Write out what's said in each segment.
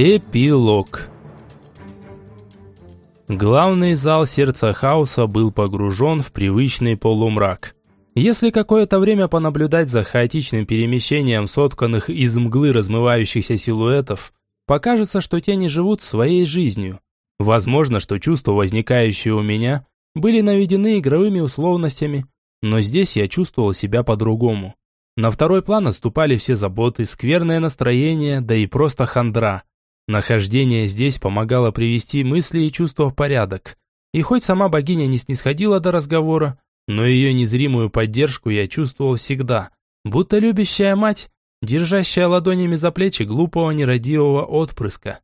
Эпилог Главный зал сердца хаоса был погружен в привычный полумрак. Если какое-то время понаблюдать за хаотичным перемещением сотканных из мглы размывающихся силуэтов, покажется, что те не живут своей жизнью. Возможно, что чувства, возникающие у меня, были наведены игровыми условностями, но здесь я чувствовал себя по-другому. На второй план отступали все заботы, скверное настроение, да и просто хандра. Нахождение здесь помогало привести мысли и чувства в порядок. И хоть сама богиня не снисходила до разговора, но ее незримую поддержку я чувствовал всегда, будто любящая мать, держащая ладонями за плечи глупого нерадивого отпрыска.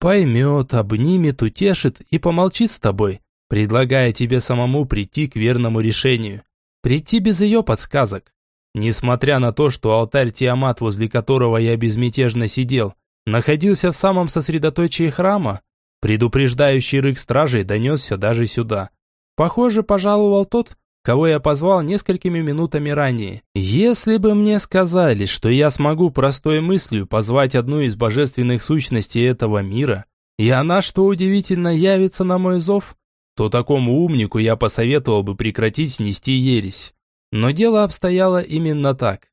Поймет, обнимет, утешит и помолчит с тобой, предлагая тебе самому прийти к верному решению. Прийти без ее подсказок. Несмотря на то, что алтарь Тиамат, возле которого я безмятежно сидел, находился в самом сосредоточии храма, предупреждающий рык стражей донесся даже сюда. Похоже, пожаловал тот, кого я позвал несколькими минутами ранее. Если бы мне сказали, что я смогу простой мыслью позвать одну из божественных сущностей этого мира, и она, что удивительно, явится на мой зов, то такому умнику я посоветовал бы прекратить нести ересь. Но дело обстояло именно так.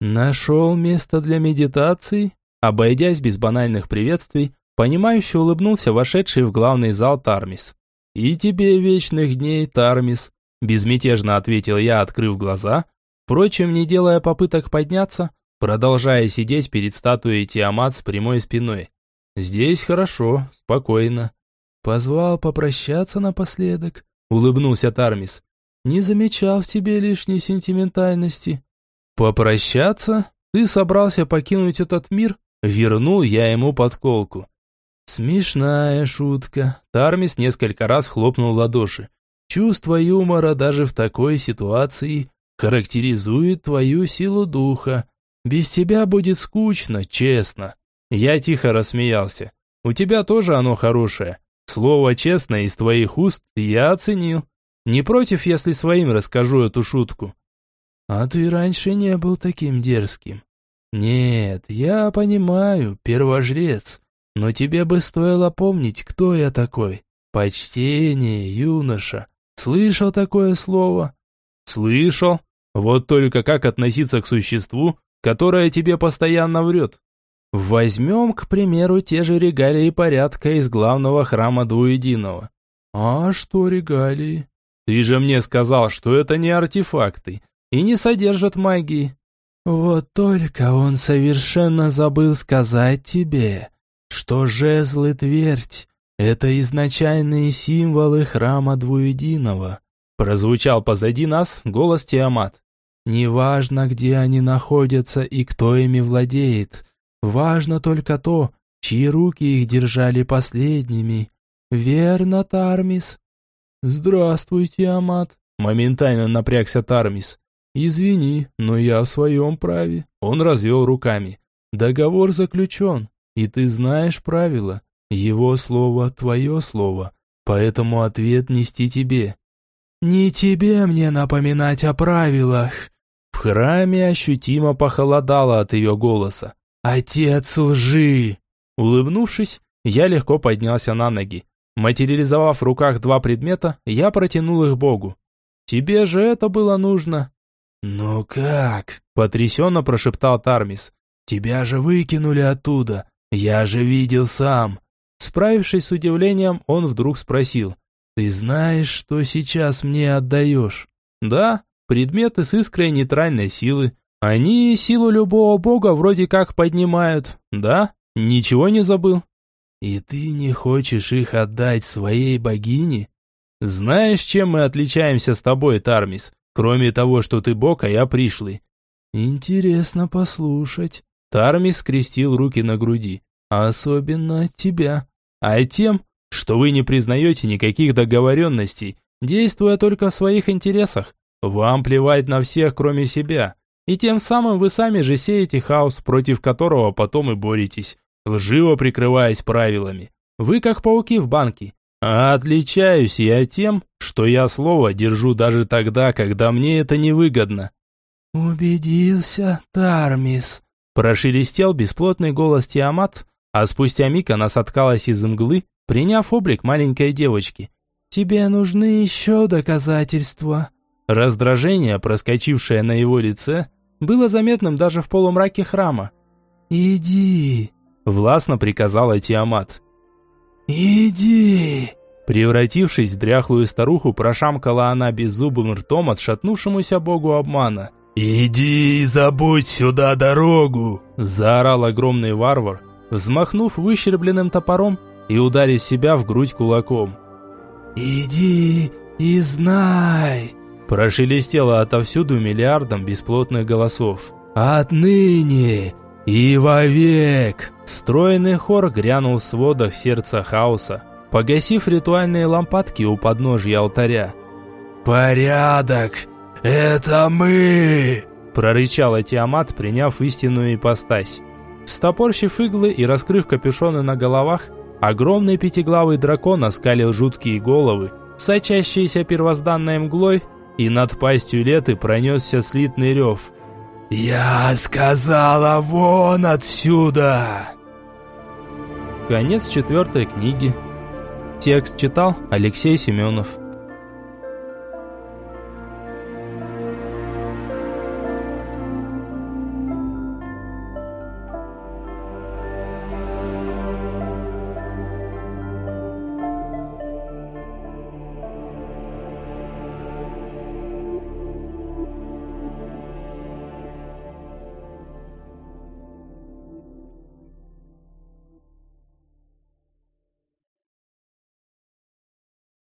Нашел место для медитации? Обойдясь без банальных приветствий, понимающе улыбнулся вошедший в главный зал Тармис. «И тебе вечных дней, Тармис!» Безмятежно ответил я, открыв глаза, впрочем, не делая попыток подняться, продолжая сидеть перед статуей Тиамат с прямой спиной. «Здесь хорошо, спокойно». «Позвал попрощаться напоследок», — улыбнулся Тармис. «Не замечал в тебе лишней сентиментальности». «Попрощаться? Ты собрался покинуть этот мир?» Вернул я ему подколку. Смешная шутка. Тармис несколько раз хлопнул ладоши. Чувство юмора даже в такой ситуации характеризует твою силу духа. Без тебя будет скучно, честно. Я тихо рассмеялся. У тебя тоже оно хорошее. Слово «честно» из твоих уст я оценил. Не против, если своим расскажу эту шутку. А ты раньше не был таким дерзким. «Нет, я понимаю, первожрец, но тебе бы стоило помнить, кто я такой. Почтение, юноша. Слышал такое слово?» «Слышал. Вот только как относиться к существу, которое тебе постоянно врет?» «Возьмем, к примеру, те же регалии порядка из главного храма Двуединого». «А что регалии?» «Ты же мне сказал, что это не артефакты и не содержат магии». Вот только он совершенно забыл сказать тебе, что жезлы твердь — это изначальные символы храма двуединого. Прозвучал позади нас голос Тиамат. Неважно, где они находятся и кто ими владеет. Важно только то, чьи руки их держали последними. Верно, Тармис? Здравствуй, Тиамат. Моментально напрягся Тармис. «Извини, но я в своем праве». Он развел руками. «Договор заключен, и ты знаешь правила. Его слово – твое слово, поэтому ответ нести тебе». «Не тебе мне напоминать о правилах». В храме ощутимо похолодало от ее голоса. «Отец лжи!» Улыбнувшись, я легко поднялся на ноги. Материализовав в руках два предмета, я протянул их Богу. «Тебе же это было нужно!» «Ну как?» – потрясенно прошептал Тармис. «Тебя же выкинули оттуда. Я же видел сам». Справившись с удивлением, он вдруг спросил. «Ты знаешь, что сейчас мне отдаешь?» «Да, предметы с искрой нейтральной силы. Они силу любого бога вроде как поднимают. Да, ничего не забыл». «И ты не хочешь их отдать своей богине?» «Знаешь, чем мы отличаемся с тобой, Тармис? Кроме того, что ты бог, а я пришлый». «Интересно послушать». Тарми скрестил руки на груди. «Особенно от тебя. А тем, что вы не признаете никаких договоренностей, действуя только в своих интересах. Вам плевать на всех, кроме себя. И тем самым вы сами же сеете хаос, против которого потом и боретесь, лживо прикрываясь правилами. Вы как пауки в банке. А отличаюсь я тем, что я слово держу даже тогда, когда мне это невыгодно. «Убедился, Тармис», – прошелестел бесплотный голос Тиамат, А спустя миг она соткалась из мглы, приняв облик маленькой девочки. «Тебе нужны еще доказательства». Раздражение, проскочившее на его лице, было заметным даже в полумраке храма. «Иди», — властно приказала Тиамат. «Иди!» Превратившись в дряхлую старуху, прошамкала она беззубым ртом отшатнувшемуся богу обмана. «Иди и забудь сюда дорогу!» Заорал огромный варвар, взмахнув выщербленным топором и ударив себя в грудь кулаком. «Иди и знай!» Прошелестело отовсюду миллиардом бесплотных голосов. «Отныне и вовек!» Стройный хор грянул в сводах сердца хаоса, погасив ритуальные лампадки у подножья алтаря. «Порядок! Это мы!» прорычала Тиамат, приняв истинную ипостась. Стопорщив иглы и раскрыв капюшоны на головах, огромный пятиглавый дракон оскалил жуткие головы, сочащиеся первозданной мглой, и над пастью леты пронесся слитный рев. «Я сказала вон отсюда!» Конец четвертой книги. Текст читал Алексей Семенов.